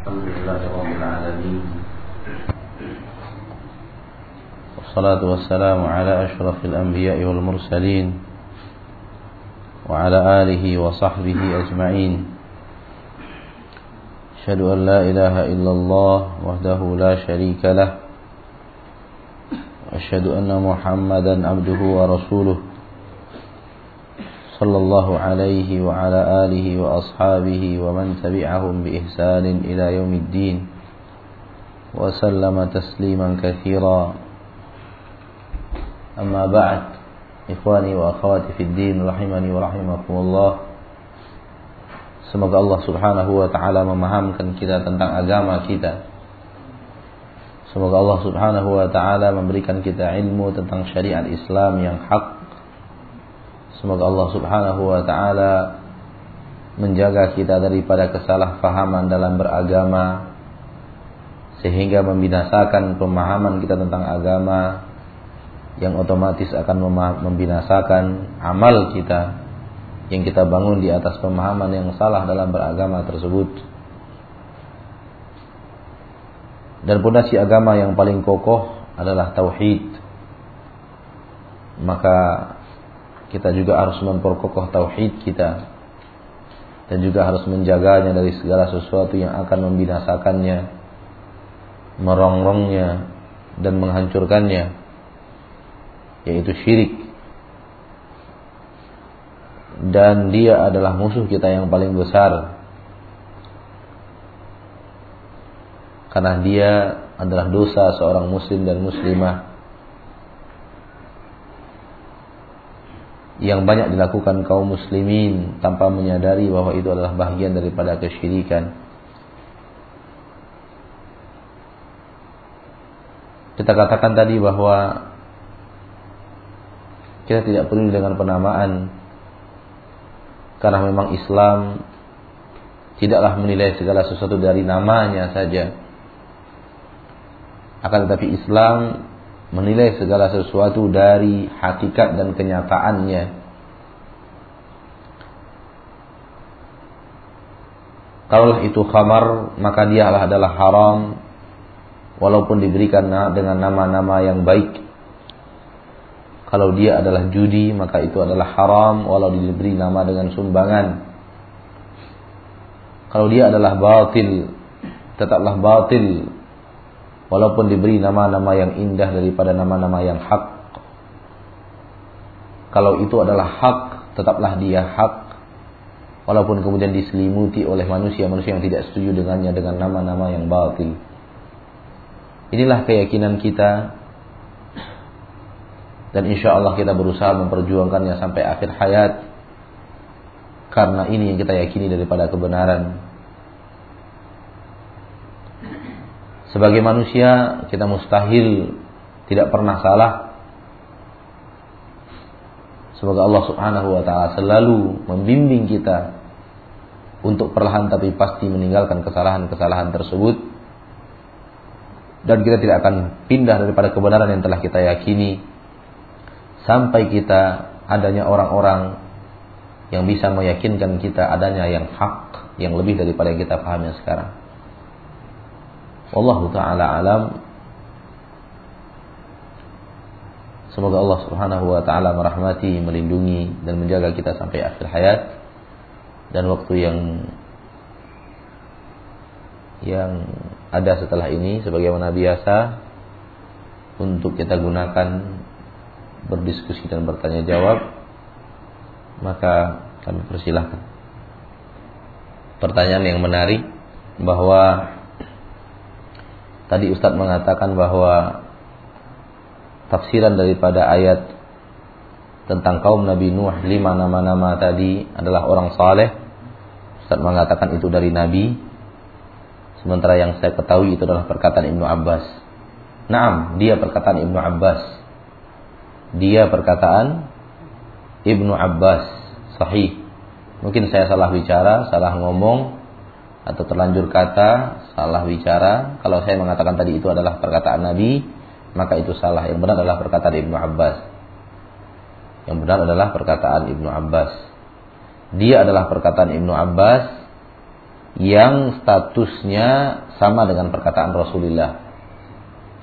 الحمد لله رب العالمين. والصلاة والسلام على أشرف الأنبياء والمرسلين وعلى آله وصحبه أجمعين. أشهد أن لا إله إلا الله وحده لا شريك له. وأشهد أن محمدا عبده ورسوله. صلى الله عليه وعلى آله وأصحابه ومن تبعهم بإحسان إلى يوم الدين وسلم تسليما كثيرا أما بعد إخواني وأخواتي في الدين رحمني ورحمكم الله Semoga Allah subhanahu wa ta'ala memahamkan kita tentang agama kita Semoga Allah subhanahu wa ta'ala memberikan kita ilmu tentang syariat Islam yang hak Semoga Allah subhanahu wa ta'ala menjaga kita daripada kesalahpahaman dalam beragama sehingga membinasakan pemahaman kita tentang agama yang otomatis akan membinasakan amal kita yang kita bangun di atas pemahaman yang salah dalam beragama tersebut. Dan pondasi agama yang paling kokoh adalah tauhid. Maka kita juga harus memperkokoh tauhid kita. Dan juga harus menjaganya dari segala sesuatu yang akan membinasakannya, merongrongnya dan menghancurkannya yaitu syirik. Dan dia adalah musuh kita yang paling besar. Karena dia adalah dosa seorang muslim dan muslimah yang banyak dilakukan kaum muslimin tanpa menyadari bahwa itu adalah bagian daripada kesyirikan. Kita katakan tadi bahwa kita tidak perlu dengan penamaan karena memang Islam tidaklah menilai segala sesuatu dari namanya saja. Akan tetapi Islam menilai segala sesuatu dari hakikat dan kenyataannya. Kalau itu khamar, maka dia adalah haram walaupun diberikan dengan nama-nama yang baik. Kalau dia adalah judi maka itu adalah haram walau diberi nama dengan sumbangan. Kalau dia adalah batil tetaplah batil walaupun diberi nama-nama yang indah daripada nama-nama yang hak. Kalau itu adalah hak tetaplah dia hak walaupun kemudian diselimuti oleh manusia-manusia yang tidak setuju dengannya dengan nama-nama yang batil. Inilah keyakinan kita dan insya Allah kita berusaha memperjuangkannya sampai akhir hayat karena ini yang kita yakini daripada kebenaran sebagai manusia kita mustahil tidak pernah salah. Semoga Allah subhanahu wa ta'ala selalu membimbing kita untuk perlahan tapi pasti meninggalkan kesalahan-kesalahan tersebut. Dan kita tidak akan pindah daripada kebenaran yang telah kita yakini. Sampai kita adanya orang-orang yang bisa meyakinkan kita adanya yang hak yang lebih daripada yang kita pahami sekarang. Wallahu taala alam. Semoga Allah Subhanahu wa taala merahmati, melindungi dan menjaga kita sampai akhir hayat dan waktu yang yang ada setelah ini sebagaimana biasa untuk kita gunakan berdiskusi dan bertanya jawab maka kami persilahkan pertanyaan yang menarik bahwa tadi Ustadz mengatakan bahwa tafsiran daripada ayat tentang kaum Nabi Nuh lima nama-nama tadi adalah orang saleh. Ustadz mengatakan itu dari Nabi. Sementara yang saya ketahui itu adalah perkataan Ibnu Abbas. Naam, dia perkataan Ibnu Abbas. Dia perkataan Ibnu Abbas. Sahih. Mungkin saya salah bicara, salah ngomong atau terlanjur kata, salah bicara. Kalau saya mengatakan tadi itu adalah perkataan Nabi, maka itu salah. Yang benar adalah perkataan Ibnu Abbas. Yang benar adalah perkataan Ibnu Abbas. Dia adalah perkataan Ibnu Abbas yang statusnya sama dengan perkataan Rasulullah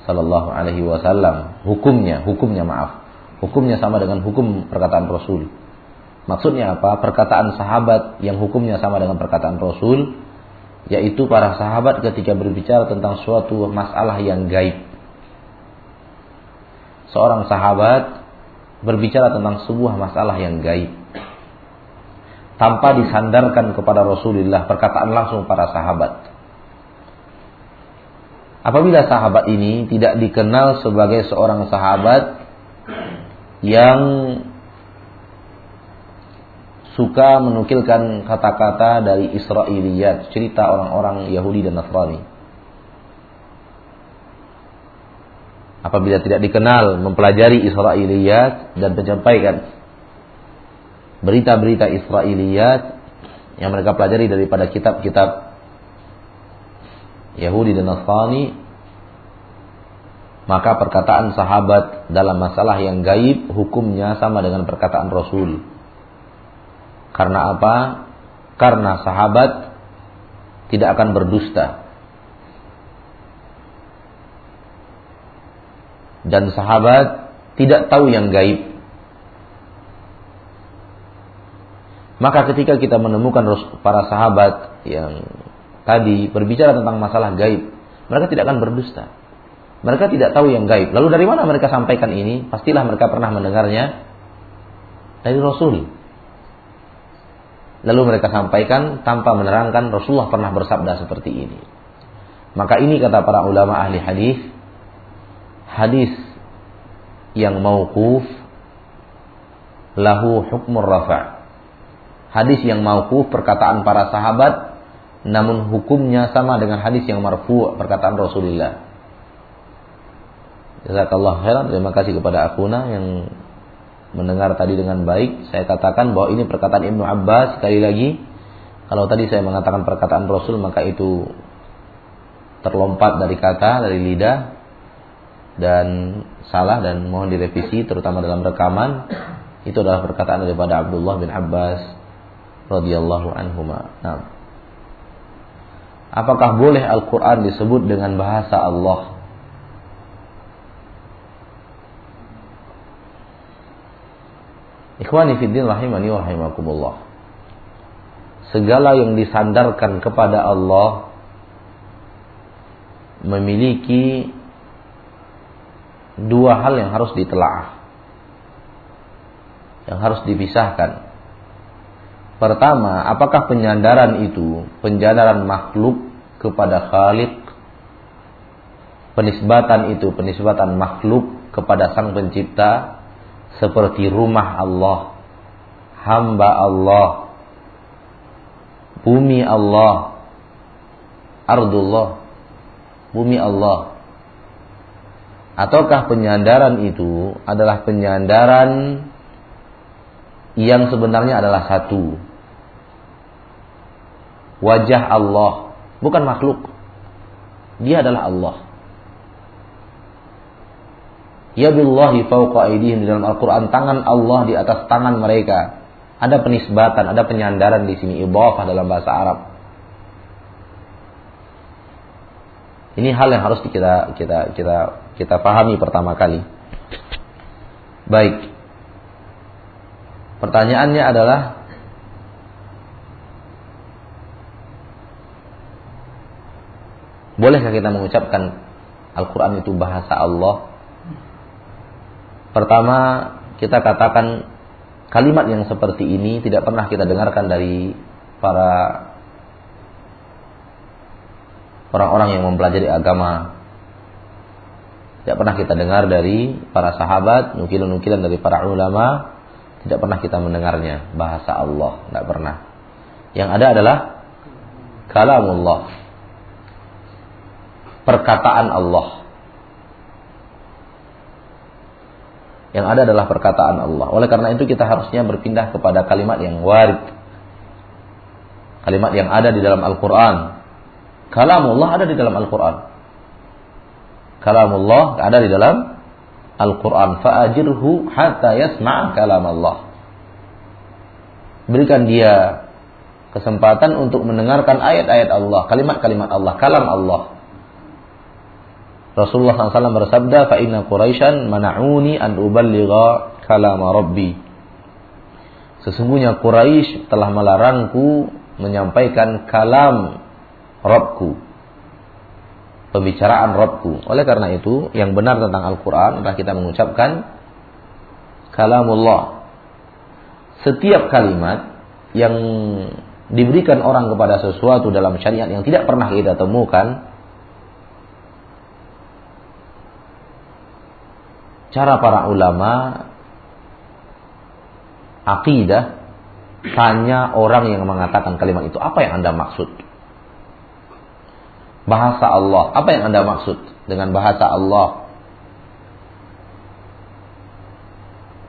Sallallahu Alaihi Wasallam. Hukumnya, hukumnya maaf, hukumnya sama dengan hukum perkataan Rasul. Maksudnya apa? Perkataan sahabat yang hukumnya sama dengan perkataan Rasul, yaitu para sahabat ketika berbicara tentang suatu masalah yang gaib. Seorang sahabat berbicara tentang sebuah masalah yang gaib tanpa disandarkan kepada Rasulullah perkataan langsung para sahabat. Apabila sahabat ini tidak dikenal sebagai seorang sahabat yang suka menukilkan kata-kata dari Israiliyat, cerita orang-orang Yahudi dan Nasrani. Apabila tidak dikenal mempelajari Israiliyat dan menyampaikan berita-berita Israiliyat yang mereka pelajari daripada kitab-kitab Yahudi dan Nasrani maka perkataan sahabat dalam masalah yang gaib hukumnya sama dengan perkataan Rasul. Karena apa? Karena sahabat tidak akan berdusta. Dan sahabat tidak tahu yang gaib. Maka ketika kita menemukan para sahabat yang tadi berbicara tentang masalah gaib, mereka tidak akan berdusta. Mereka tidak tahu yang gaib. Lalu dari mana mereka sampaikan ini? Pastilah mereka pernah mendengarnya dari Rasul. Lalu mereka sampaikan tanpa menerangkan Rasulullah pernah bersabda seperti ini. Maka ini kata para ulama ahli hadis, hadis yang mauquf lahu hukmur rafa' hadis yang mauquf perkataan para sahabat namun hukumnya sama dengan hadis yang marfu perkataan Rasulullah. Jazakallah khairan. Terima kasih kepada Akuna yang mendengar tadi dengan baik. Saya katakan bahwa ini perkataan Ibnu Abbas sekali lagi. Kalau tadi saya mengatakan perkataan Rasul maka itu terlompat dari kata, dari lidah dan salah dan mohon direvisi terutama dalam rekaman. Itu adalah perkataan daripada Abdullah bin Abbas radhiyallahu anhuma. Nah. Apakah boleh Al-Qur'an disebut dengan bahasa Allah? Ikhwani fiddin rahimani wa rahimakumullah. Segala yang disandarkan kepada Allah memiliki dua hal yang harus ditelaah. Yang harus dipisahkan. Pertama, apakah penyandaran itu penyandaran makhluk kepada Khalik? Penisbatan itu penisbatan makhluk kepada Sang Pencipta seperti rumah Allah, hamba Allah, bumi Allah, ardullah, bumi Allah. Ataukah penyandaran itu adalah penyandaran yang sebenarnya adalah satu, wajah Allah, bukan makhluk. Dia adalah Allah. Ya billahi fauqa aidihim di dalam Al-Qur'an tangan Allah di atas tangan mereka. Ada penisbatan, ada penyandaran di sini idhafah dalam bahasa Arab. Ini hal yang harus kita kita kita kita pahami pertama kali. Baik. Pertanyaannya adalah Bolehkah kita mengucapkan Al-Quran itu bahasa Allah? Pertama, kita katakan kalimat yang seperti ini tidak pernah kita dengarkan dari para orang-orang yang mempelajari agama. Tidak pernah kita dengar dari para sahabat, nukilan-nukilan dari para ulama, tidak pernah kita mendengarnya bahasa Allah, tidak pernah. Yang ada adalah kalamullah perkataan Allah. Yang ada adalah perkataan Allah. Oleh karena itu kita harusnya berpindah kepada kalimat yang warid. Kalimat yang ada di dalam Al-Quran. Kalamullah ada di dalam Al-Quran. Kalamullah ada di dalam Al-Quran. Fa'ajirhu hatta yasma' kalam Allah. Berikan dia kesempatan untuk mendengarkan ayat-ayat Allah, kalimat-kalimat Allah, kalam Allah. Rasulullah SAW bersabda, "Fa inna Quraisyan mana'uni an uballigha kalam Rabbi." Sesungguhnya Quraisy telah melarangku menyampaikan kalam Rabbku. Pembicaraan Rabbku. Oleh karena itu, yang benar tentang Al-Quran adalah kita mengucapkan kalamullah. Setiap kalimat yang diberikan orang kepada sesuatu dalam syariat yang tidak pernah kita temukan cara para ulama akidah tanya orang yang mengatakan kalimat itu apa yang Anda maksud bahasa Allah apa yang Anda maksud dengan bahasa Allah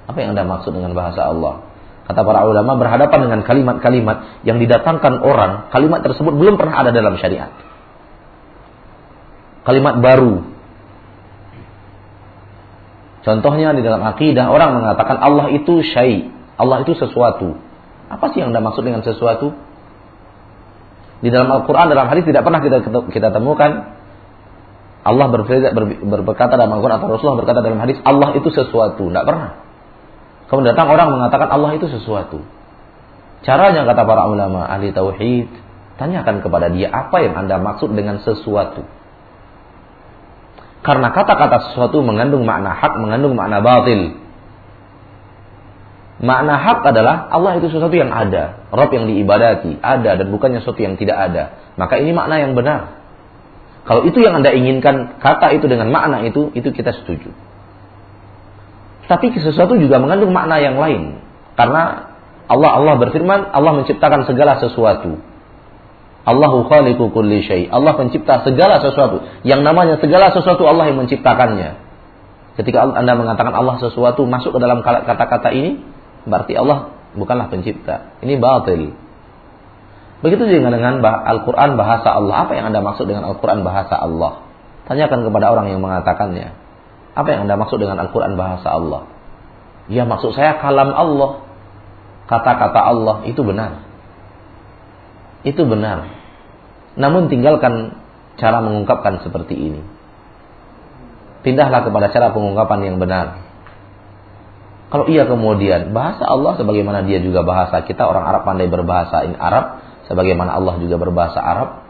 apa yang Anda maksud dengan bahasa Allah Kata para ulama berhadapan dengan kalimat-kalimat yang didatangkan orang, kalimat tersebut belum pernah ada dalam syariat. Kalimat baru. Contohnya di dalam akidah orang mengatakan Allah itu syai, Allah itu sesuatu. Apa sih yang Anda maksud dengan sesuatu? Di dalam Al-Quran, dalam hadis tidak pernah kita kita temukan Allah berkata dalam Al-Quran atau Rasulullah berkata dalam hadis Allah itu sesuatu. Tidak pernah. Kemudian datang orang mengatakan Allah itu sesuatu. Caranya kata para ulama ahli tauhid, tanyakan kepada dia apa yang Anda maksud dengan sesuatu. Karena kata-kata sesuatu mengandung makna hak, mengandung makna batil. Makna hak adalah Allah itu sesuatu yang ada, Rob yang diibadati, ada dan bukannya sesuatu yang tidak ada. Maka ini makna yang benar. Kalau itu yang Anda inginkan, kata itu dengan makna itu, itu kita setuju. Tapi sesuatu juga mengandung makna yang lain. Karena Allah Allah berfirman, Allah menciptakan segala sesuatu. Allahu khaliqu kulli syai. Allah pencipta segala sesuatu. Yang namanya segala sesuatu Allah yang menciptakannya. Ketika Anda mengatakan Allah sesuatu masuk ke dalam kata-kata ini, berarti Allah bukanlah pencipta. Ini batil. Begitu juga dengan Al-Quran bahasa Allah. Apa yang Anda maksud dengan Al-Quran bahasa Allah? Tanyakan kepada orang yang mengatakannya. Apa yang Anda maksud dengan Al-Quran bahasa Allah? Ya maksud saya kalam Allah. Kata-kata Allah itu benar. Itu benar. Namun tinggalkan cara mengungkapkan seperti ini. Pindahlah kepada cara pengungkapan yang benar. Kalau iya kemudian bahasa Allah sebagaimana dia juga bahasa kita orang Arab pandai berbahasa in Arab sebagaimana Allah juga berbahasa Arab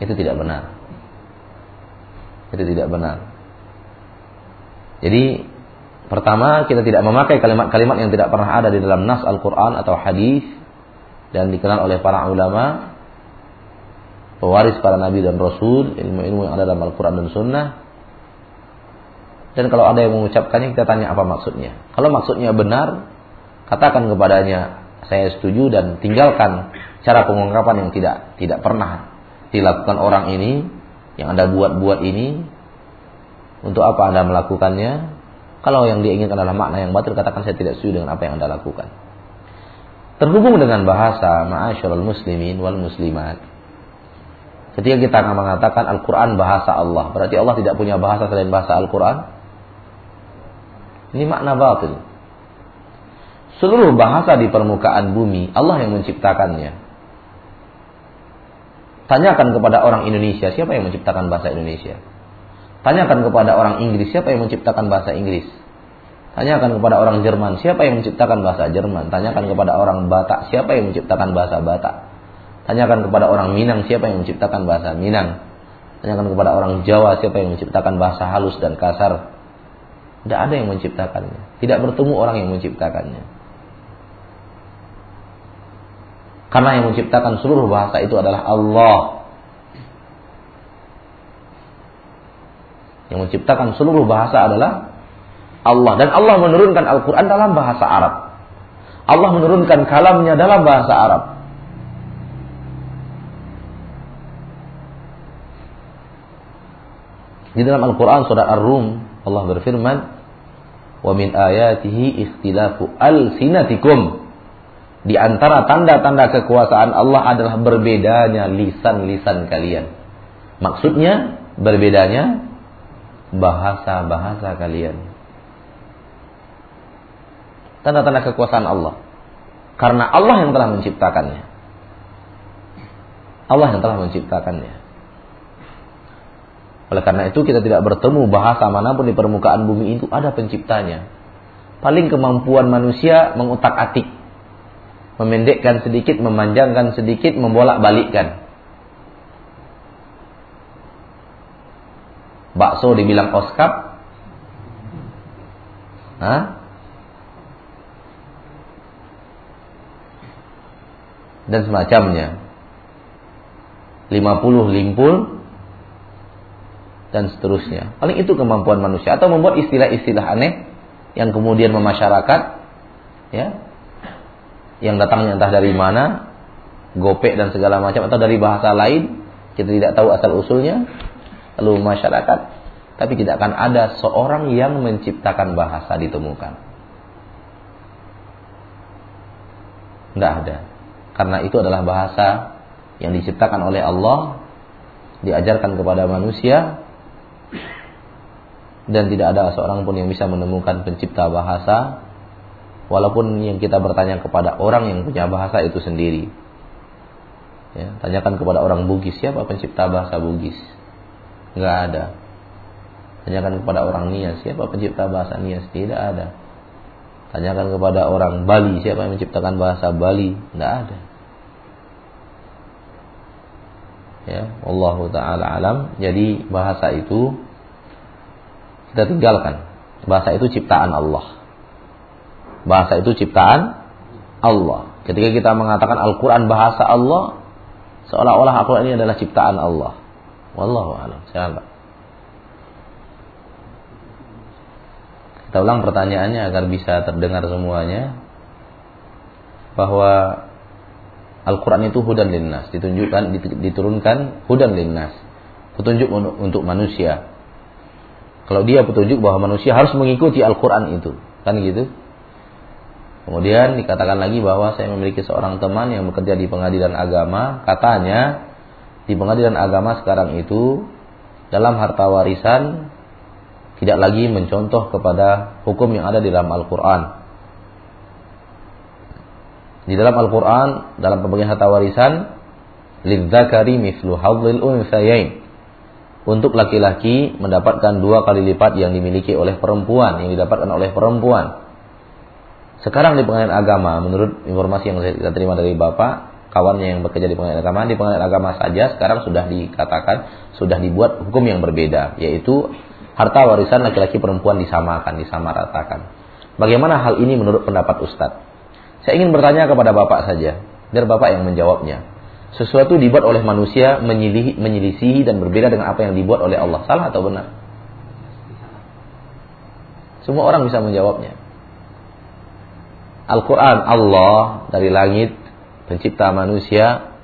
itu tidak benar. Itu tidak benar. Jadi pertama kita tidak memakai kalimat-kalimat yang tidak pernah ada di dalam nas Al-Qur'an atau hadis dan dikenal oleh para ulama pewaris para nabi dan rasul, ilmu-ilmu yang ada dalam Al-Qur'an dan sunnah. Dan kalau ada yang mengucapkannya kita tanya apa maksudnya. Kalau maksudnya benar, katakan kepadanya saya setuju dan tinggalkan cara pengungkapan yang tidak tidak pernah dilakukan orang ini yang Anda buat-buat ini untuk apa Anda melakukannya? Kalau yang diinginkan adalah makna yang batil, katakan saya tidak setuju dengan apa yang Anda lakukan. Terhubung dengan bahasa ma'asyarul muslimin wal muslimat. Ketika kita akan mengatakan Al-Quran bahasa Allah, berarti Allah tidak punya bahasa selain bahasa Al-Quran? Ini makna batil. Seluruh bahasa di permukaan bumi, Allah yang menciptakannya. Tanyakan kepada orang Indonesia, siapa yang menciptakan bahasa Indonesia? Tanyakan kepada orang Inggris siapa yang menciptakan bahasa Inggris. Tanyakan kepada orang Jerman siapa yang menciptakan bahasa Jerman. Tanyakan kepada orang Batak siapa yang menciptakan bahasa Batak. Tanyakan kepada orang Minang siapa yang menciptakan bahasa Minang. Tanyakan kepada orang Jawa siapa yang menciptakan bahasa halus dan kasar. Tidak ada yang menciptakannya. Tidak bertemu orang yang menciptakannya. Karena yang menciptakan seluruh bahasa itu adalah Allah. Yang menciptakan seluruh bahasa adalah Allah. Dan Allah menurunkan Al-Quran dalam bahasa Arab. Allah menurunkan kalamnya dalam bahasa Arab. Di dalam Al-Quran surat Ar-Rum Allah berfirman Wa min ayatihi ikhtilafu al-sinatikum Di antara tanda-tanda kekuasaan Allah adalah berbedanya lisan-lisan kalian Maksudnya berbedanya bahasa-bahasa kalian. Tanda-tanda kekuasaan Allah. Karena Allah yang telah menciptakannya. Allah yang telah menciptakannya. Oleh karena itu kita tidak bertemu bahasa mana pun di permukaan bumi itu ada penciptanya. Paling kemampuan manusia mengutak-atik. Memendekkan sedikit, memanjangkan sedikit, membolak-balikkan. Bakso dibilang oskap. Hah? Dan semacamnya. 50 limpul dan seterusnya. Paling itu kemampuan manusia. Atau membuat istilah-istilah aneh yang kemudian memasyarakat ya yang datangnya entah dari mana gopek dan segala macam atau dari bahasa lain kita tidak tahu asal usulnya lalu masyarakat tapi tidak akan ada seorang yang menciptakan bahasa ditemukan. Tidak ada. Karena itu adalah bahasa yang diciptakan oleh Allah diajarkan kepada manusia dan tidak ada seorang pun yang bisa menemukan pencipta bahasa walaupun yang kita bertanya kepada orang yang punya bahasa itu sendiri. Ya, tanyakan kepada orang Bugis siapa pencipta bahasa Bugis? Nggak ada. Tanyakan kepada orang Nias siapa pencipta bahasa Nias? Tidak ada. Tanyakan kepada orang Bali siapa yang menciptakan bahasa Bali? Nggak ada. Ya Allah taala alam. Jadi bahasa itu kita tinggalkan. Bahasa itu ciptaan Allah. Bahasa itu ciptaan Allah. Ketika kita mengatakan Al-Qur'an bahasa Allah seolah-olah Al-Qur'an ini adalah ciptaan Allah. Wallahu alam. Siapa kita ulang pertanyaannya agar bisa terdengar semuanya. Bahwa Al-Quran itu hudan linnas, ditunjukkan, diturunkan hudan linnas, petunjuk untuk manusia. Kalau dia petunjuk bahwa manusia harus mengikuti Al-Quran itu, kan gitu. Kemudian dikatakan lagi bahwa saya memiliki seorang teman yang bekerja di pengadilan agama, katanya di pengadilan agama sekarang itu dalam harta warisan tidak lagi mencontoh kepada hukum yang ada di dalam Al-Quran di dalam Al-Quran, dalam pembagian harta warisan, lidzakari mislu hadzil unsayain. Untuk laki-laki mendapatkan dua kali lipat yang dimiliki oleh perempuan, yang didapatkan oleh perempuan. Sekarang di pengadilan agama, menurut informasi yang saya terima dari Bapak, kawannya yang bekerja di pengadilan agama, di pengadilan agama saja sekarang sudah dikatakan, sudah dibuat hukum yang berbeda, yaitu harta warisan laki-laki perempuan disamakan, disamaratakan. Bagaimana hal ini menurut pendapat Ustadz? Saya ingin bertanya kepada Bapak saja, biar Bapak yang menjawabnya. Sesuatu dibuat oleh manusia menyelisihi dan berbeda dengan apa yang dibuat oleh Allah. Salah atau benar? Semua orang bisa menjawabnya. Al-Quran Allah dari langit pencipta manusia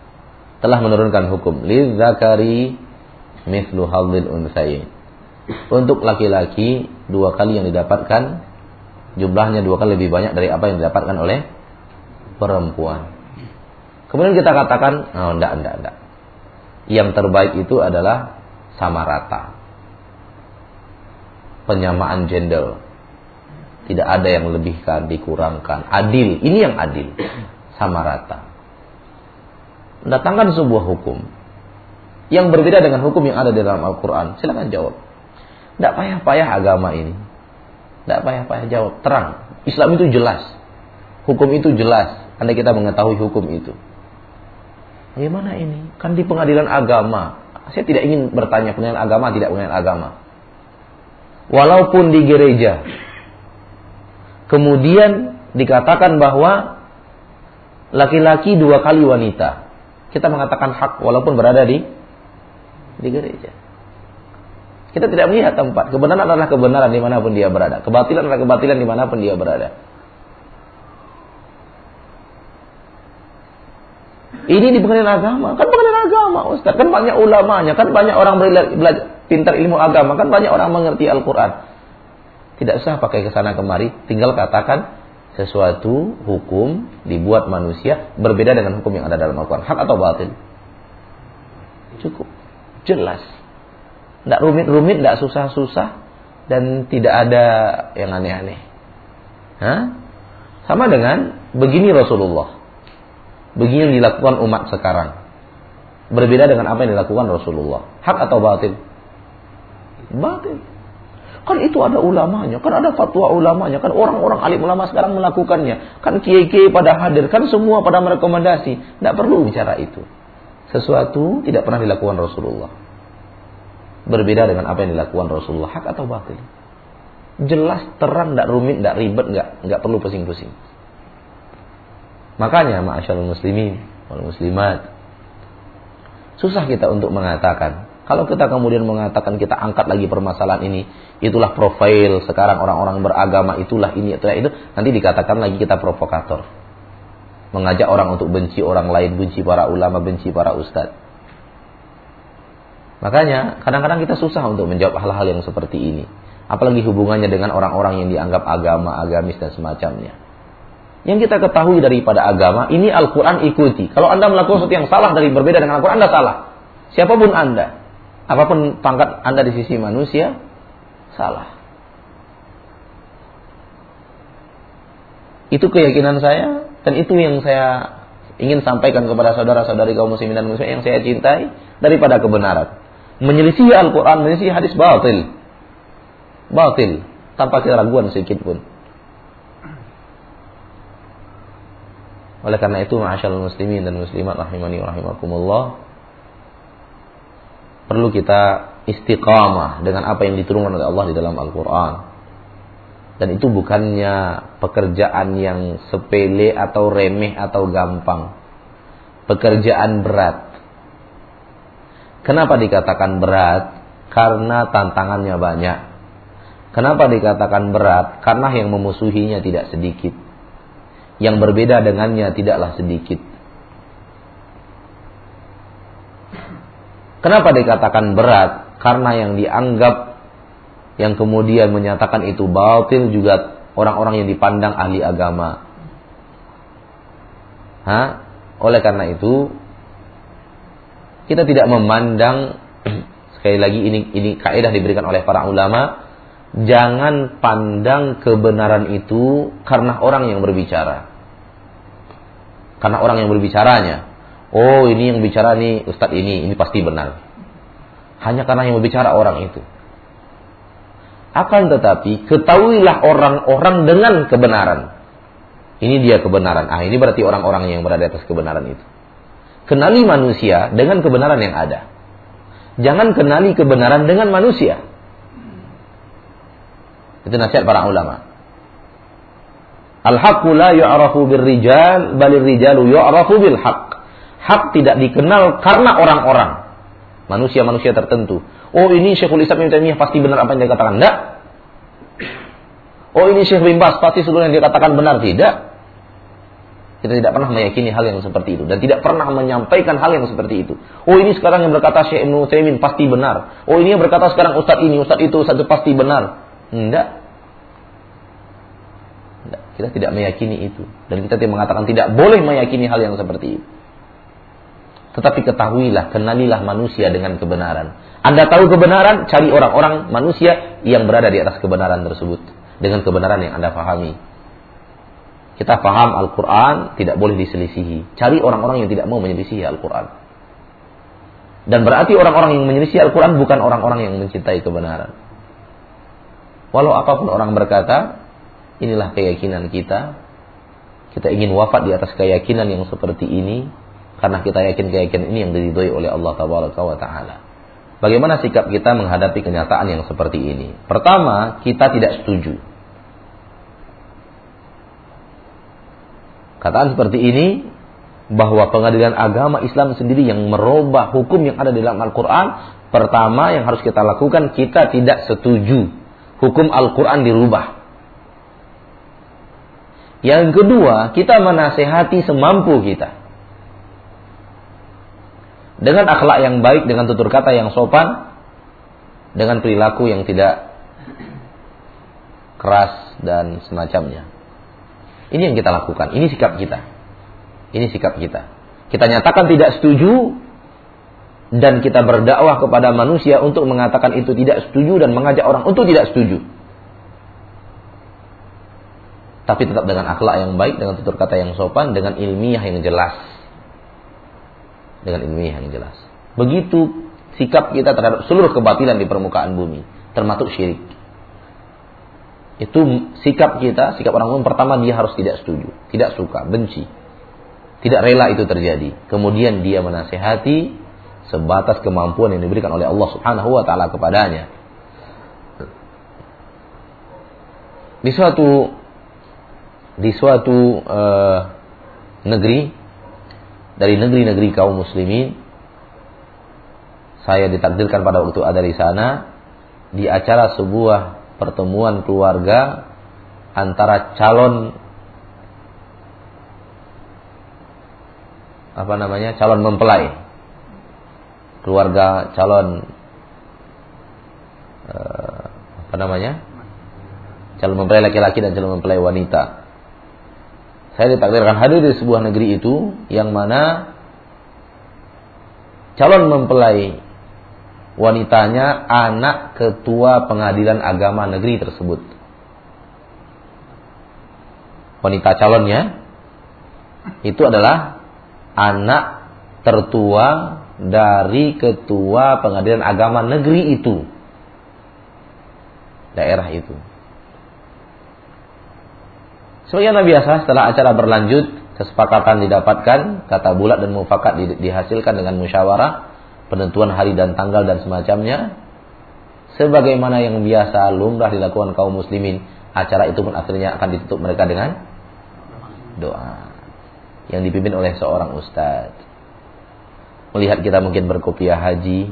telah menurunkan hukum lidzakari mithlu hadzil unsayin. Untuk laki-laki dua kali yang didapatkan jumlahnya dua kali lebih banyak dari apa yang didapatkan oleh perempuan. Kemudian kita katakan, oh enggak, enggak, enggak. Yang terbaik itu adalah sama rata. Penyamaan gender. Tidak ada yang lebihkan, dikurangkan. Adil, ini yang adil. Sama rata. Datangkan sebuah hukum yang berbeda dengan hukum yang ada di dalam Al-Quran. Silakan jawab. Tidak payah-payah agama ini. Tidak payah-payah jawab. Terang. Islam itu jelas. Hukum itu jelas. Anda kita mengetahui hukum itu. Bagaimana ini? Kan di pengadilan agama. Saya tidak ingin bertanya pengadilan agama, tidak pengadilan agama. Walaupun di gereja. Kemudian dikatakan bahwa laki-laki dua kali wanita. Kita mengatakan hak walaupun berada di di gereja. Kita tidak melihat tempat. Kebenaran adalah kebenaran di mana pun dia berada. Kebatilan adalah kebatilan di mana pun dia berada. Ini di pengadilan agama. Kan pengadilan agama, Ustaz. Kan banyak ulamanya. Kan banyak orang belajar, pintar ilmu agama. Kan banyak orang mengerti Al-Quran. Tidak usah pakai ke sana kemari. Tinggal katakan sesuatu hukum dibuat manusia berbeda dengan hukum yang ada dalam Al-Quran. Hak atau batil? Cukup. Jelas. Tidak rumit-rumit, tidak susah-susah. Dan tidak ada yang aneh-aneh. Sama dengan begini Rasulullah. Begini yang dilakukan umat sekarang. berbeda dengan apa yang dilakukan Rasulullah. Hak atau batil? Batil. Kan itu ada ulamanya, kan ada fatwa ulamanya, kan orang-orang alim ulama sekarang melakukannya. Kan kiai-kiai pada hadir, kan semua pada merekomendasi. Tidak perlu bicara itu. Sesuatu tidak pernah dilakukan Rasulullah. Berbeda dengan apa yang dilakukan Rasulullah. Hak atau batil? Jelas, terang, tidak rumit, tidak ribet, nggak nggak perlu pusing-pusing. Makanya, ma'asyarul muslimin, wal muslimat, susah kita untuk mengatakan kalau kita kemudian mengatakan kita angkat lagi permasalahan ini, itulah profil sekarang orang-orang beragama, itulah ini, itulah itu, nanti dikatakan lagi kita provokator. Mengajak orang untuk benci orang lain, benci para ulama, benci para ustadz. Makanya kadang-kadang kita susah untuk menjawab hal-hal yang seperti ini. Apalagi hubungannya dengan orang-orang yang dianggap agama, agamis dan semacamnya. Yang kita ketahui daripada agama, ini Al-Quran ikuti. Kalau Anda melakukan sesuatu yang salah dari berbeda dengan Al-Quran, Anda salah. Siapa pun Anda apa pun pangkat Anda di sisi manusia, salah. Itu keyakinan saya dan itu yang saya ingin sampaikan kepada saudara-saudari kaum muslimin dan muslimin yang saya cintai daripada kebenaran. Menyelisih Al-Quran, menyelisih hadis batil. Batil. Tanpa keraguan sedikit pun. Oleh karena itu, ma'asyal muslimin dan muslimat rahimani wa rahimakumullah perlu kita istiqamah dengan apa yang diturunkan oleh Allah di dalam Al-Quran. Dan itu bukannya pekerjaan yang sepele atau remeh atau gampang. Pekerjaan berat. Kenapa dikatakan berat? Karena tantangannya banyak. Kenapa dikatakan berat? Karena yang memusuhinya tidak sedikit. Yang berbeda dengannya tidaklah sedikit. Kenapa dikatakan berat? Karena yang dianggap yang kemudian menyatakan itu batil juga orang-orang yang dipandang ahli agama. Hah? Oleh karena itu kita tidak memandang sekali lagi ini ini kaidah diberikan oleh para ulama jangan pandang kebenaran itu karena orang yang berbicara. Karena orang yang berbicaranya. Oh ini yang bicara nih Ustadz ini, ini pasti benar. Hanya karena yang berbicara orang itu. Akan tetapi ketahuilah orang-orang dengan kebenaran. Ini dia kebenaran. Ah ini berarti orang-orang yang berada atas kebenaran itu. Kenali manusia dengan kebenaran yang ada. Jangan kenali kebenaran dengan manusia. Itu nasihat para ulama. Al-haqqu la yu'rafu bir rijal, balir rijalu yu'rafu bil haqq. Hak tidak dikenal karena orang-orang. Manusia-manusia tertentu. Oh ini Syekhul Islam Ibn Taimiyah pasti benar apa yang dia katakan. Tidak. Oh ini Syekh bin Bas pasti seluruh yang dia katakan benar. Tidak. Kita tidak pernah meyakini hal yang seperti itu. Dan tidak pernah menyampaikan hal yang seperti itu. Oh ini sekarang yang berkata Syekh Ibn Taimin pasti benar. Oh ini yang berkata sekarang Ustadz ini, Ustadz itu, Ustadz itu pasti benar. Tidak. Kita tidak meyakini itu. Dan kita tidak mengatakan tidak boleh meyakini hal yang seperti itu. Tetapi ketahuilah, kenalilah manusia dengan kebenaran. Anda tahu kebenaran, cari orang-orang manusia yang berada di atas kebenaran tersebut. Dengan kebenaran yang Anda pahami. Kita paham Al-Quran, tidak boleh diselisihi. Cari orang-orang yang tidak mau menyelisihi Al-Quran. Dan berarti orang-orang yang menyelisihi Al-Quran bukan orang-orang yang mencintai kebenaran. Walau apa pun orang berkata, inilah keyakinan kita. Kita ingin wafat di atas keyakinan yang seperti ini karena kita yakin keyakinan ini yang diridhoi oleh Allah Taala. Bagaimana sikap kita menghadapi kenyataan yang seperti ini? Pertama, kita tidak setuju. Kataan seperti ini bahwa pengadilan agama Islam sendiri yang merubah hukum yang ada di dalam Al-Quran Pertama yang harus kita lakukan Kita tidak setuju Hukum Al-Quran dirubah Yang kedua Kita menasehati semampu kita dengan akhlak yang baik, dengan tutur kata yang sopan, dengan perilaku yang tidak keras dan semacamnya. Ini yang kita lakukan, ini sikap kita. Ini sikap kita. Kita nyatakan tidak setuju dan kita berdakwah kepada manusia untuk mengatakan itu tidak setuju dan mengajak orang untuk tidak setuju. Tapi tetap dengan akhlak yang baik, dengan tutur kata yang sopan, dengan ilmiah yang jelas. dengan ilmiah yang jelas. Begitu sikap kita terhadap seluruh kebatilan di permukaan bumi, termasuk syirik. Itu sikap kita, sikap orang umum pertama dia harus tidak setuju, tidak suka, benci. Tidak rela itu terjadi. Kemudian dia menasehati sebatas kemampuan yang diberikan oleh Allah Subhanahu wa taala kepadanya. Di suatu di suatu uh, negeri dari negeri-negeri kaum muslimin saya ditakdirkan pada waktu ada di sana di acara sebuah pertemuan keluarga antara calon apa namanya calon mempelai keluarga calon uh, apa namanya calon mempelai laki-laki dan calon mempelai wanita saya ditakdirkan hadir di sebuah negeri itu yang mana calon mempelai wanitanya anak ketua pengadilan agama negeri tersebut. Wanita calonnya itu adalah anak tertua dari ketua pengadilan agama negeri itu. Daerah itu. Sebagaimana biasa setelah acara berlanjut, kesepakatan didapatkan, kata bulat dan mufakat dihasilkan dengan musyawarah, penentuan hari dan tanggal dan semacamnya. Sebagaimana yang biasa lumrah dilakukan kaum muslimin, acara itu pun akhirnya akan ditutup mereka dengan doa yang dipimpin oleh seorang ustadz. Melihat kita mungkin berkopiah haji,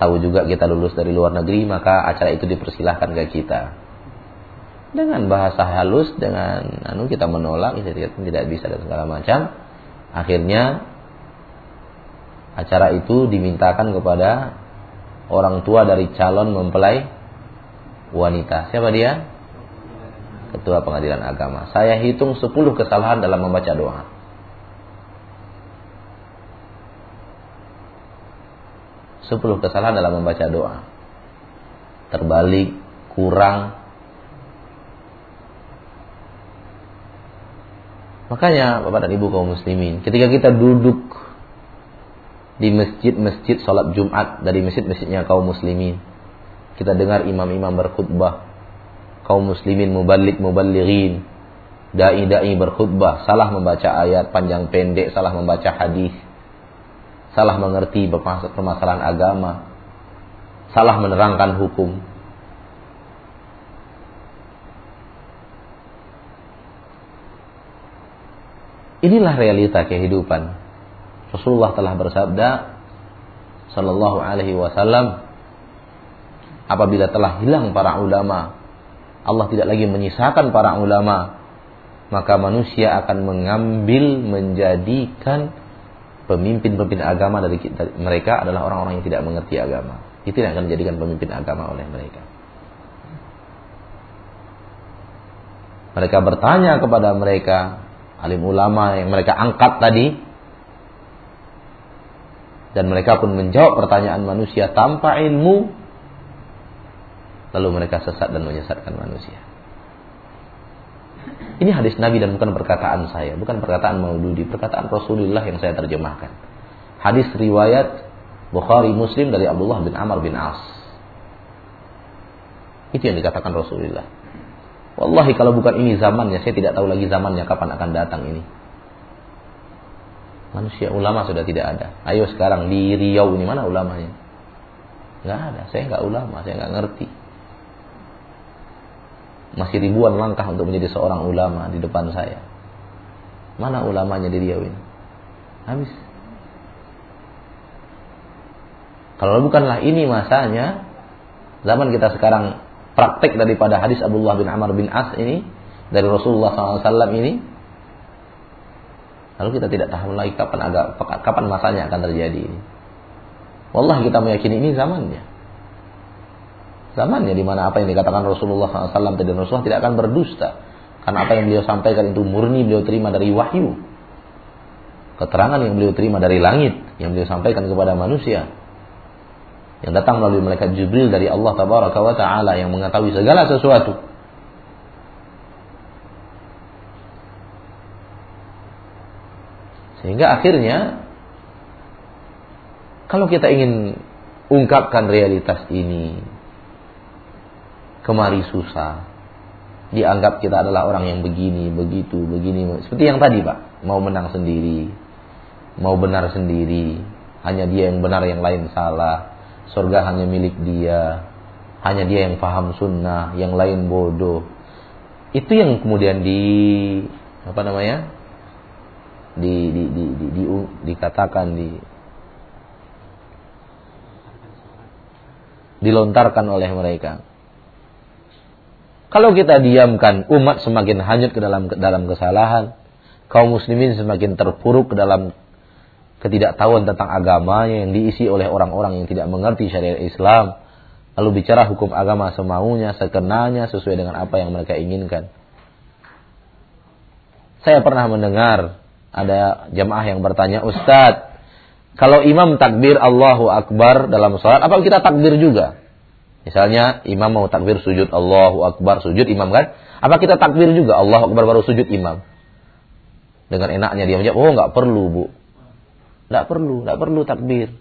tahu juga kita lulus dari luar negeri, maka acara itu dipersilahkan ke kita dengan bahasa halus dengan anu kita menolak kita tidak bisa dan segala macam. Akhirnya acara itu dimintakan kepada orang tua dari calon mempelai wanita. Siapa dia? Ketua pengadilan agama. Saya hitung 10 kesalahan dalam membaca doa. Sepuluh kesalahan dalam membaca doa. Terbalik kurang Makanya Bapak dan Ibu kaum muslimin, ketika kita duduk di masjid-masjid sholat Jumat dari masjid-masjidnya kaum muslimin, kita dengar imam-imam berkhutbah, kaum muslimin mubalik mubalighin, dai-dai berkhutbah, salah membaca ayat panjang pendek, salah membaca hadis, salah mengerti permasalahan agama, salah menerangkan hukum, Inilah realita kehidupan. Rasulullah telah bersabda sallallahu alaihi wasallam apabila telah hilang para ulama, Allah tidak lagi menyisakan para ulama, maka manusia akan mengambil menjadikan pemimpin-pemimpin agama dari mereka adalah orang-orang yang tidak mengerti agama. Itu yang akan menjadikan pemimpin agama oleh mereka. Mereka bertanya kepada mereka, alim ulama yang mereka angkat tadi. Dan mereka pun menjawab pertanyaan manusia tanpa ilmu. Lalu mereka sesat dan menyesatkan manusia. Ini hadis Nabi dan bukan perkataan saya. Bukan perkataan Maududi. Perkataan Rasulullah yang saya terjemahkan. Hadis riwayat Bukhari Muslim dari Abdullah bin Amr bin As. Itu yang dikatakan Rasulullah Wallahi kalau bukan ini zamannya, saya tidak tahu lagi zamannya kapan akan datang ini. Manusia ulama sudah tidak ada. Ayo sekarang di Riau ini mana ulamanya? Nggak ada. Saya nggak ulama, saya nggak ngerti. Masih ribuan langkah untuk menjadi seorang ulama di depan saya. Mana ulamanya di Riau ini? Habis. Kalau bukanlah ini masanya, zaman kita sekarang praktek daripada hadis Abdullah bin Amr bin As ini dari Rasulullah SAW ini lalu kita tidak tahu lagi kapan agak kapan masanya akan terjadi ini. Wallah kita meyakini ini zamannya. Zamannya di mana apa yang dikatakan Rasulullah SAW dan Rasulullah tidak akan berdusta. Karena apa yang beliau sampaikan itu murni beliau terima dari wahyu. Keterangan yang beliau terima dari langit yang beliau sampaikan kepada manusia yang datang melalui malaikat Jibril dari Allah tabaraka wa taala yang mengetahui segala sesuatu. Sehingga akhirnya Kalau kita ingin ungkapkan realitas ini, kemari susah. Dianggap kita adalah orang yang begini, begitu, begini. Seperti yang tadi Pak, mau menang sendiri, mau benar sendiri, hanya dia yang benar, yang lain salah. Surga hanya milik dia, hanya dia yang paham sunnah, yang lain bodoh. Itu yang kemudian di apa namanya? Di, di, di, di, di, di dikatakan di dilontarkan oleh mereka. Kalau kita diamkan, umat semakin hanyut ke dalam dalam kesalahan, kaum muslimin semakin terpuruk ke dalam ketidaktahuan tentang agamanya yang diisi oleh orang-orang yang tidak mengerti syariat Islam, lalu bicara hukum agama semaunya, sekenanya, sesuai dengan apa yang mereka inginkan. Saya pernah mendengar ada jamaah yang bertanya, Ustadz, kalau imam takbir Allahu Akbar dalam sholat, apa kita takbir juga? Misalnya imam mau takbir sujud Allahu Akbar sujud imam kan? Apa kita takbir juga Allahu Akbar baru sujud imam? Dengan enaknya dia menjawab, oh nggak perlu bu, nggak perlu, nggak perlu takbir.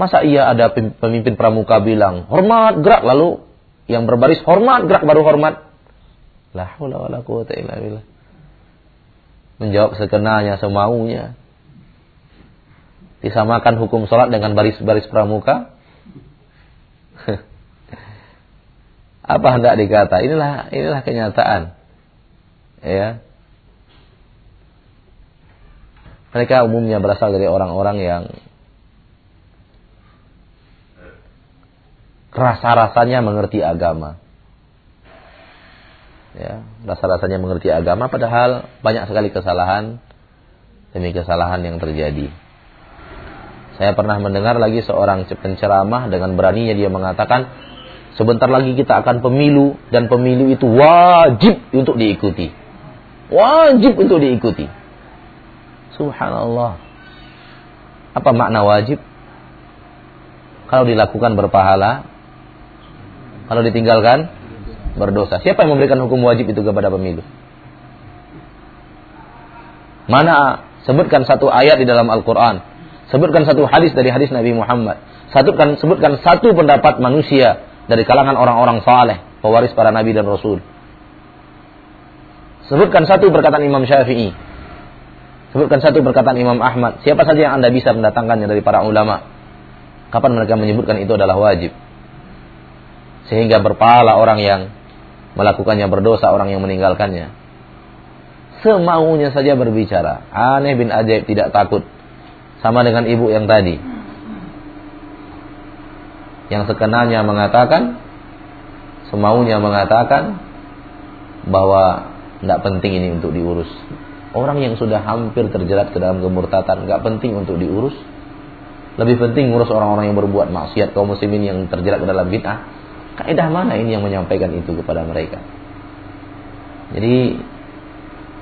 Masa iya ada pemimpin pramuka bilang hormat gerak lalu yang berbaris hormat gerak baru hormat? La haula quwata. Menjawab sekenanya semaunya. Disamakan hukum sholat dengan baris-baris pramuka? Apa hendak dikata? Inilah inilah kenyataan. Ya. Mereka umumnya berasal dari orang-orang yang rasa-rasanya mengerti agama. Ya, rasa-rasanya mengerti agama padahal banyak sekali kesalahan demi kesalahan yang terjadi. Saya pernah mendengar lagi seorang penceramah dengan beraninya dia mengatakan Sebentar lagi kita akan pemilu dan pemilu itu wajib untuk diikuti. Wajib untuk diikuti. Subhanallah. Apa makna wajib? Kalau dilakukan berpahala, kalau ditinggalkan berdosa. Siapa yang memberikan hukum wajib itu kepada pemilu? Mana sebutkan satu ayat di dalam Al-Quran. Sebutkan satu hadis dari hadis Nabi Muhammad. Sebutkan, sebutkan satu pendapat manusia dari kalangan orang-orang saleh, pewaris para nabi dan rasul. Sebutkan satu perkataan Imam Syafi'i. Sebutkan satu perkataan Imam Ahmad. Siapa saja yang Anda bisa mendatangkannya dari para ulama. Kapan mereka menyebutkan itu adalah wajib. Sehingga berpahala orang yang melakukannya berdosa, orang yang meninggalkannya. Semaunya saja berbicara. Aneh bin ajaib tidak takut. Sama dengan ibu yang tadi yang sekenanya mengatakan semaunya mengatakan bahwa tidak penting ini untuk diurus. Orang yang sudah hampir terjerat ke dalam kemurtatan nggak penting untuk diurus. Lebih penting ngurus orang-orang yang berbuat maksiat kaum muslimin yang terjerat ke dalam bid'ah. Kaidah mana ini yang menyampaikan itu kepada mereka? Jadi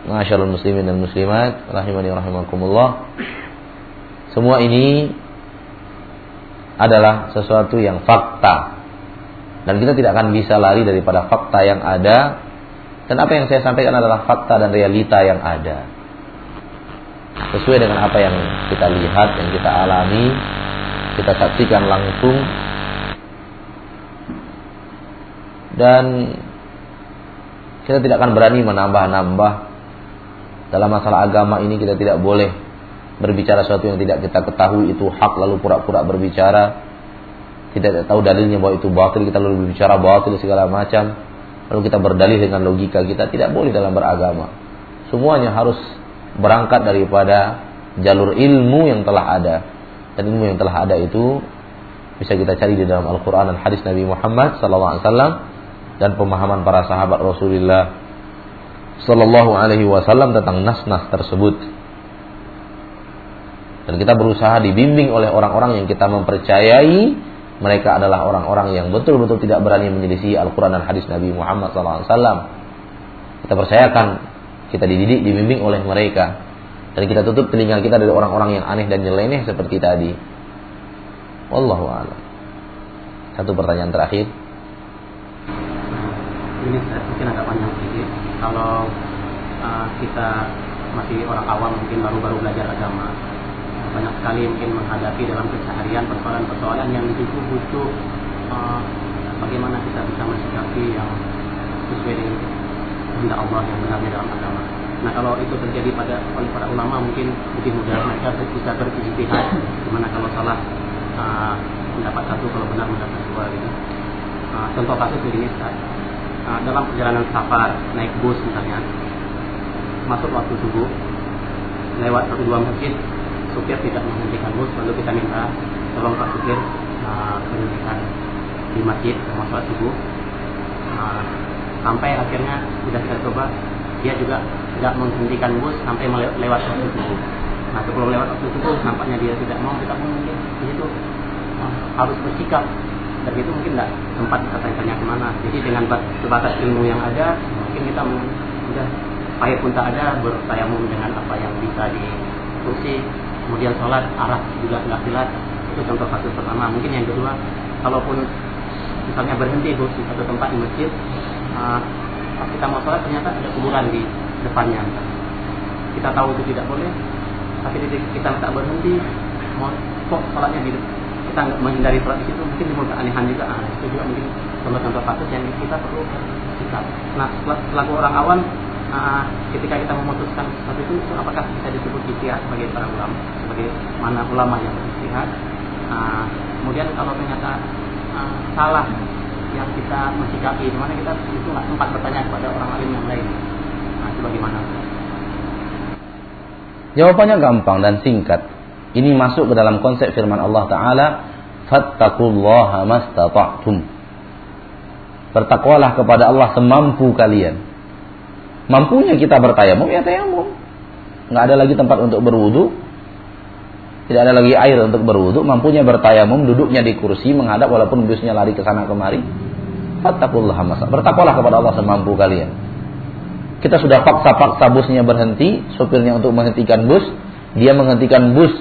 Masyaallah muslimin dan muslimat rahimani rahimakumullah. Semua ini adalah sesuatu yang fakta. Dan kita tidak akan bisa lari daripada fakta yang ada. Dan apa yang saya sampaikan adalah fakta dan realita yang ada. Sesuai dengan apa yang kita lihat, yang kita alami, kita saksikan langsung. Dan kita tidak akan berani menambah-nambah. Dalam masalah agama ini kita tidak boleh berbicara sesuatu yang tidak kita ketahui. Itu hak lalu pura-pura berbicara. Tidak tahu dalilnya bahwa itu batil. Kita lalu berbicara batil segala macam lalu kita berdalih dengan logika kita tidak boleh dalam beragama semuanya harus berangkat daripada jalur ilmu yang telah ada dan ilmu yang telah ada itu bisa kita cari di dalam Al-Quran dan hadis Nabi Muhammad SAW dan pemahaman para sahabat Rasulullah Sallallahu Alaihi Wasallam tentang nas-nas tersebut. Dan kita berusaha dibimbing oleh orang-orang yang kita mempercayai mereka adalah orang-orang yang betul-betul tidak berani menyelisih Al-Quran dan hadis Nabi Muhammad SAW. Kita percayakan, kita dididik, dibimbing oleh mereka. Dan kita tutup telinga kita dari orang-orang yang aneh dan nyeleneh seperti tadi. Wallahu a'lam. Satu pertanyaan terakhir. Ini mungkin agak panjang sedikit. Kalau uh, kita masih orang awam mungkin baru-baru belajar agama, banyak sekali mungkin menghadapi dalam keseharian persoalan-persoalan yang itu butuh uh, bagaimana kita bisa mensikapi yang sesuai dengan kehendak Allah yang benarnya dalam agama. Nah kalau itu terjadi pada oleh para ulama mungkin lebih mudah mereka bisa berijtihad. Gimana kalau salah uh, mendapat satu kalau benar mendapat dua gitu. Uh, contoh kasus begini Ustaz. Uh, dalam perjalanan safar naik bus misalnya masuk waktu subuh lewat satu dua masjid supir tidak menghentikan bus lalu kita minta tolong pak supir uh, di masjid sama sholat subuh. Uh, sampai akhirnya sudah kita coba dia juga tidak menghentikan bus sampai lewat waktu subuh. Nah sebelum lewat waktu subuh nampaknya dia tidak mau kita pun mungkin di uh, harus bersikap. Dan itu mungkin tidak sempat kita tanya ke mana. Jadi dengan sebatas ilmu yang ada mungkin kita sudah air pun tak ada bertayamum dengan apa yang bisa di kursi kemudian sholat arah juga jelas itu contoh kasus pertama. Mungkin yang kedua kalaupun misalnya berhenti di satu tempat di masjid pas kita mau sholat ternyata ada kuburan di depannya. Kita tahu itu tidak boleh tapi kita tak berhenti mau kok sholatnya di kita menghindari sholat di situ mungkin timbul keanehan juga. Nah, itu juga mungkin contoh-contoh kasus yang kita perlu sikap. Nah selaku orang awam uh, ketika kita memutuskan sesuatu itu apakah bisa disebut istihad sebagai para ulama sebagai mana ulama yang beristihad uh, kemudian kalau ternyata uh, salah yang kita mensikapi di mana kita itu nggak sempat bertanya kepada orang alim yang lain nah itu bagaimana Jawabannya gampang dan singkat. Ini masuk ke dalam konsep firman Allah Ta'ala, Fattakullaha mastata'tum. Bertakwalah kepada Allah semampu kalian. Mampunya kita bertayamum ya tayamum. Nggak ada lagi tempat untuk berwudu. Tidak ada lagi air untuk berwudu. Mampunya bertayamum, duduknya di kursi, menghadap walaupun busnya lari ke sana kemari. Fattakullah masa. Bertakwalah kepada Allah semampu kalian. Kita sudah paksa-paksa busnya berhenti, sopirnya untuk menghentikan bus. Dia menghentikan bus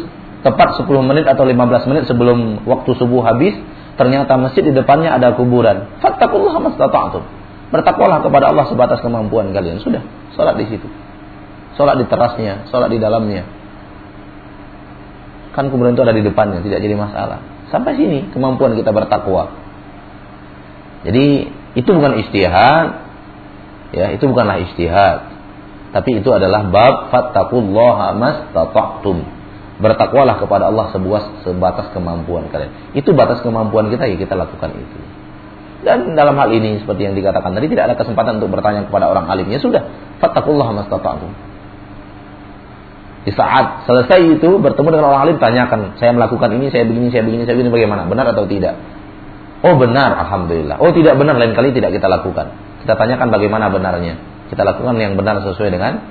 tepat 10 menit atau 15 menit sebelum waktu subuh habis. Ternyata masjid di depannya ada kuburan. Fattakullah mastata'tum. Bertakwalah kepada Allah sebatas kemampuan kalian. Sudah, sholat di situ. Sholat di terasnya, sholat di dalamnya. Kan kemudian itu ada di depannya, tidak jadi masalah. Sampai sini kemampuan kita bertakwa. Jadi itu bukan istihad, ya itu bukanlah istihad. Tapi itu adalah bab fattakullaha mastata'tum. Bertakwalah kepada Allah sebuah sebatas kemampuan kalian. Itu batas kemampuan kita ya kita lakukan itu. Dan dalam hal ini seperti yang dikatakan tadi tidak ada kesempatan untuk bertanya kepada orang alim. Ya sudah, fattakullah mastata'tum. Di saat selesai itu bertemu dengan orang alim tanyakan, saya melakukan ini, saya begini, saya begini, saya begini bagaimana? Benar atau tidak? Oh benar, alhamdulillah. Oh tidak benar, lain kali tidak kita lakukan. Kita tanyakan bagaimana benarnya. Kita lakukan yang benar sesuai dengan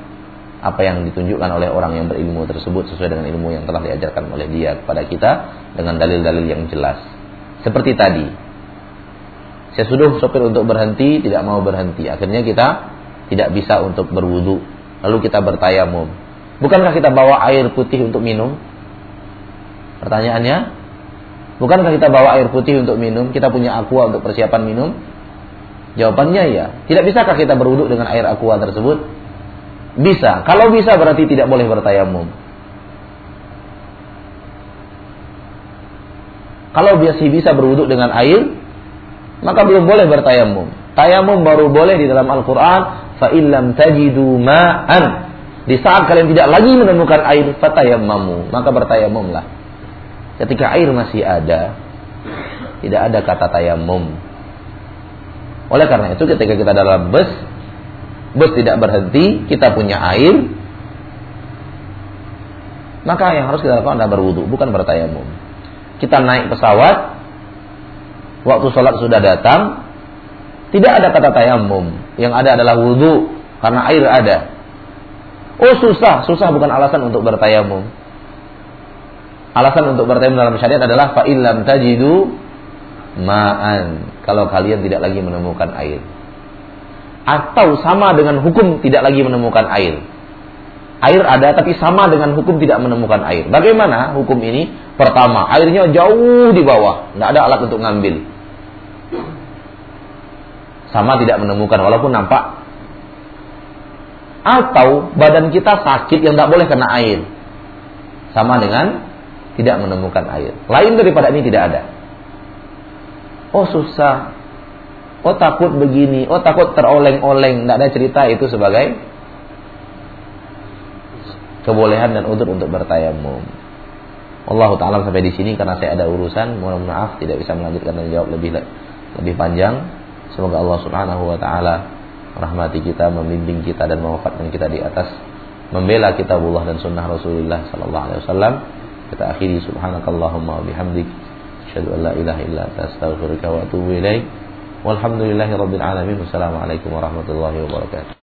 apa yang ditunjukkan oleh orang yang berilmu tersebut sesuai dengan ilmu yang telah diajarkan oleh dia kepada kita dengan dalil-dalil yang jelas. Seperti tadi, saya suruh sopir untuk berhenti, tidak mau berhenti. Akhirnya kita tidak bisa untuk berwudu. Lalu kita bertayamum. Bukankah kita bawa air putih untuk minum? Pertanyaannya, bukankah kita bawa air putih untuk minum? Kita punya aqua untuk persiapan minum? Jawabannya ya. Tidak bisakah kita berwudu dengan air aqua tersebut? Bisa. Kalau bisa berarti tidak boleh bertayamum. Kalau biasa bisa berwudu dengan air, maka belum boleh bertayamum. Tayamum baru boleh di dalam Al-Quran. Fa illam tajidu ma'an. Di saat kalian tidak lagi menemukan air, fatayammamu. Maka bertayamumlah. Ketika air masih ada, tidak ada kata tayamum. Oleh karena itu ketika kita dalam bus, bus tidak berhenti, kita punya air, maka yang harus kita lakukan adalah berwudu, bukan bertayamum. Kita naik pesawat, waktu sholat sudah datang, tidak ada kata tayamum. Yang ada adalah wudhu, karena air ada. Oh susah, susah bukan alasan untuk bertayamum. Alasan untuk bertayamum dalam syariat adalah fa'ilam tajidu ma'an. Kalau kalian tidak lagi menemukan air. Atau sama dengan hukum tidak lagi menemukan air. Air ada tapi sama dengan hukum tidak menemukan air. Bagaimana hukum ini? Pertama, airnya jauh di bawah, tidak ada alat untuk ngambil sama tidak menemukan walaupun nampak atau badan kita sakit yang tidak boleh kena air Sama dengan tidak menemukan air. Lain daripada ini tidak ada. Oh susah. Oh takut begini. Oh takut teroleng-oleng. Tidak ada cerita itu sebagai kebolehan dan udur untuk bertayamum. Allah taala sampai di sini karena saya ada urusan, mohon maaf tidak bisa melanjutkan dan jawab lebih lebih panjang. Semoga Allah Subhanahu wa taala rahmati kita, membimbing kita dan mewafatkan kita di atas membela kitabullah dan sunnah Rasulullah sallallahu alaihi wasallam. Kita akhiri subhanakallahumma wa bihamdik asyhadu an la ilaha illa anta astaghfiruka wa atubu ilaik. Walhamdulillahirabbil alamin. Wassalamualaikum warahmatullahi wabarakatuh.